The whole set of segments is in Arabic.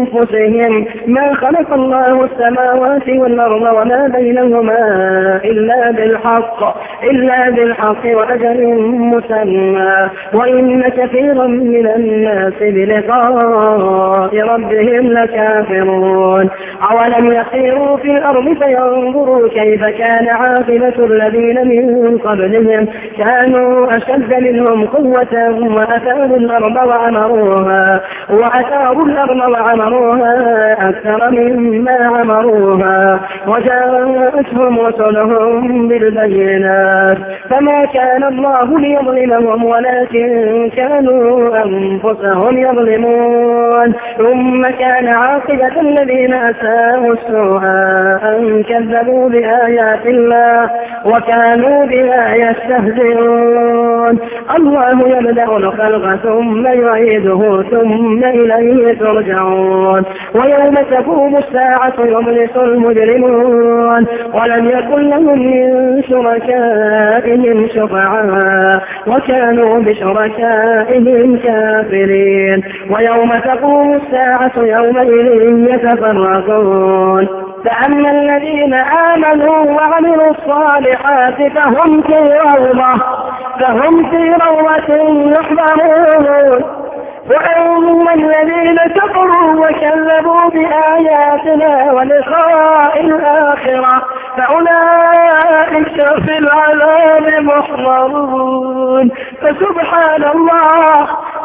أنفسهم ما خلق الله السماوات والأرض وما بينهما إلا بالحق إلا بالحق وأجل مسمى. وإن كثيرا من الناس بلقاء ربهم لكافرون. أولم يسيروا في الأرض فينظروا كيف كان عاقبة الذين من قبلهم. كانوا أشد منهم قوة وأثاروا الأرض وعمروها وأثاروا الأرض وعمروها أكثر مما عمروها وجاءتهم رسلهم بالبينات. فما كان الله ليظلمهم ولكن كانوا أنفسهم يظلمون. ثم كان عاقبة الذين أساءوا السوء أن كذبوا بآيات الله وكانوا بها يستهزئون. الله يبدأ الخلق ثم يعيده ثم إليه ترجعون. ويوم تقوم الساعة يبلس المجرمون. ولم يكن لهم من شركائهم شفعاء وكانوا بشركائهم كافرين. ويوم تقوم الساعة يومئذ يتفرقون. فأما الذين آمنوا وعملوا الصالحات فهم في روضة فهم في روضة يحضرون وأما الذين كفروا وكذبوا بآياتنا ولقاء الآخرة فأولئك في العذاب محضرون. فسبحان الله.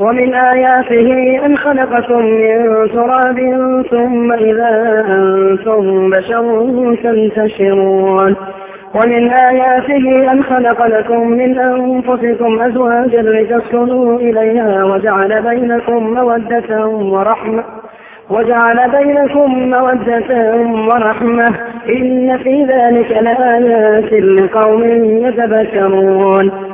ومن آياته أن خلقكم من تراب ثم إذا أنتم بشر تنتشرون. ومن آياته أن خلق لكم من أنفسكم أزواجا لتسكنوا إليها وجعل بينكم مودة ورحمة وجعل بينكم مودة ورحمة. إن في ذلك لآيات لقوم يتذكرون.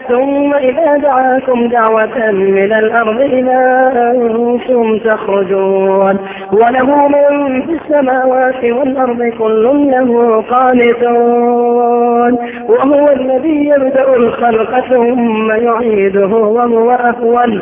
ثم إذا دعاكم دعوة من الأرض إذا أنتم تخرجون. وله من في السماوات والأرض كل له قانتون. وهو الذي يبدأ الخلق ثم يعيده وهو أهون.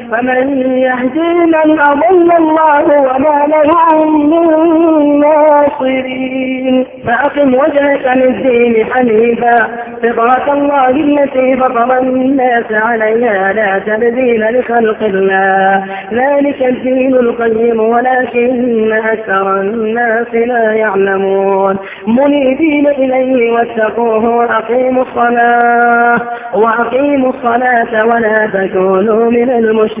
فمن يهدي من أضل الله وما لهم من ناصرين. فأقم وجهك للدين حنيفا. فطرة الله التي فطر الناس عليها لا تبديل لخلق الله. ذلك الدين القيم ولكن أكثر الناس لا يعلمون. منيبين إليه واتقوه وأقيموا الصلاة. وأقيموا الصلاة ولا تكونوا من المشركين.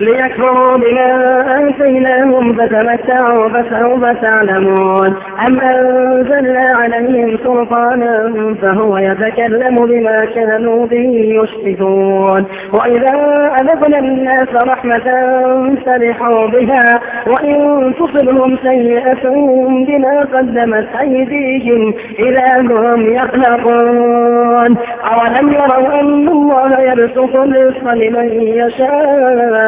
ليكفروا بما آتيناهم فتمتعوا فسوف تعلمون. أم أنزلنا عليهم سلطانا فهو يتكلم بما كانوا به يشركون. وإذا أذقنا الناس رحمة فرحوا بها وإن تصبهم سيئة بما قدمت أيديهم إذا هم يقلقون أولم يروا أن الله يرزق الرزق لمن يشاء؟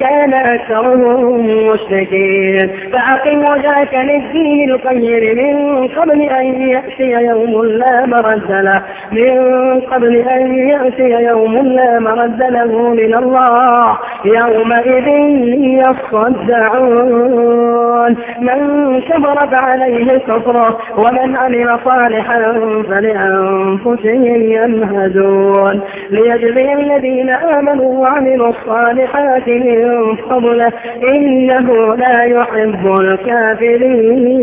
كان أكثرهم مشركين. فأقم وجهك للدين القيم من قبل أن يأتي يوم لا مرد له. من قبل أن يأتي يوم لا مرد له من الله. يومئذ يصدعون. من كبر فعليه كفره ومن عمل صالحا فلأنفسهم يمهدون. ليجزي الذين آمنوا وعملوا الصالحات من فضله إنه لا يحب الكافرين.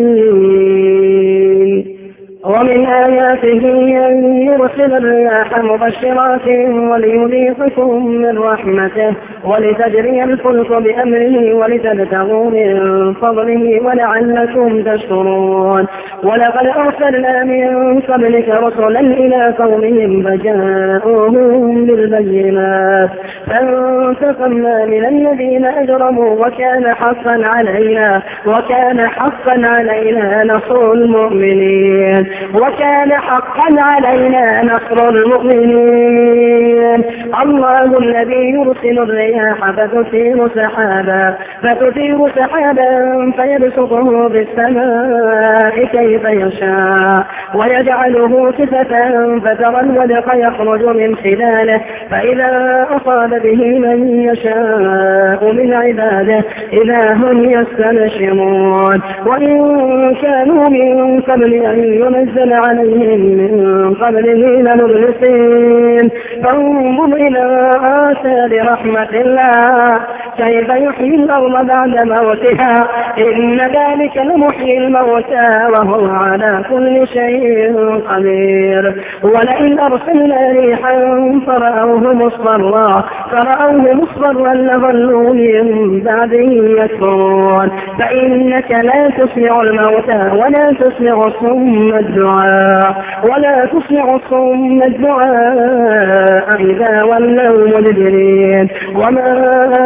ومن آياته أن يرسل الرياح مبشرات وليذيقكم من رحمته ولتجري الفلك بأمره ولتبتغوا من فضله ولعلكم تشكرون. ولقد أرسلنا من قبلك رسلا إلى قومهم فجاءوهم بالبينات. فانتقمنا من الذين أجرموا وكان حقا علينا وكان حقا علينا نصر المؤمنين. وكان حقا علينا نصر المؤمنين. الله الذي يرسل الرياح فتثير سحابا فتثير سحابا فيبسطه بالسماء كيف يشاء ويجعله كفة فترى الودق يخرج من خلاله. فإذا أصاب به من يشاء من عباده إذا هم يستنشمون وإن كانوا من قبل أن ينزل عليهم من قبله لمبلسين. فانظر إلى آثار رحمة الله. كيف يحيي الأرض بعد موتها؟ إن ذلك لمحيي الموتى وهو على كل شيء قدير. ولئن أرسلنا ريحا فرأوه مصفرا فرأوه مصفرا لظلوا من بعده يكفرون. فإنك لا تسمع الموتى ولا تسمع الصم الدعاء. ولا تسمع الصم الدعاء إذا ولوا مدبرين. وما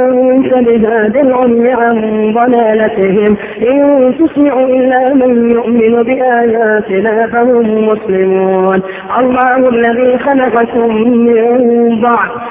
أنت بهاد العمي عن ضلالتهم. إن تسمع إلا من يؤمن بآياتنا فهم مسلمون. الله الذي خلقكم من ضعف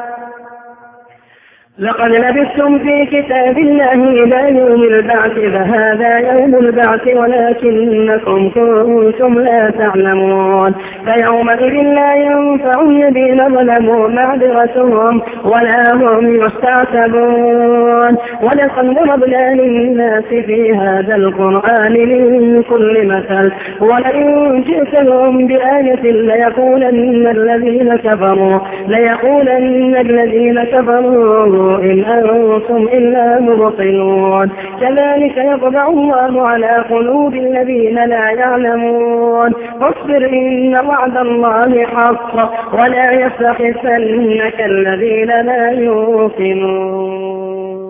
لقد لبثتم في كتاب الله إلى يوم البعث فهذا يوم البعث ولكنكم كنتم لا تعلمون. فيومئذ لا ينفع الذين ظلموا معذرتهم ولا هم يستعتبون. ولقد ضربنا للناس في هذا القرآن من كل مثل. ولئن جئتهم بآية ليقولن الذين كفروا ليقولن الذين كفروا إن أنتم إلا مبطلون. كذلك يطبع الله على قلوب الذين لا يعلمون. واصبر إن وعد الله حق ولا يستخفنك الذين لا يوقنون.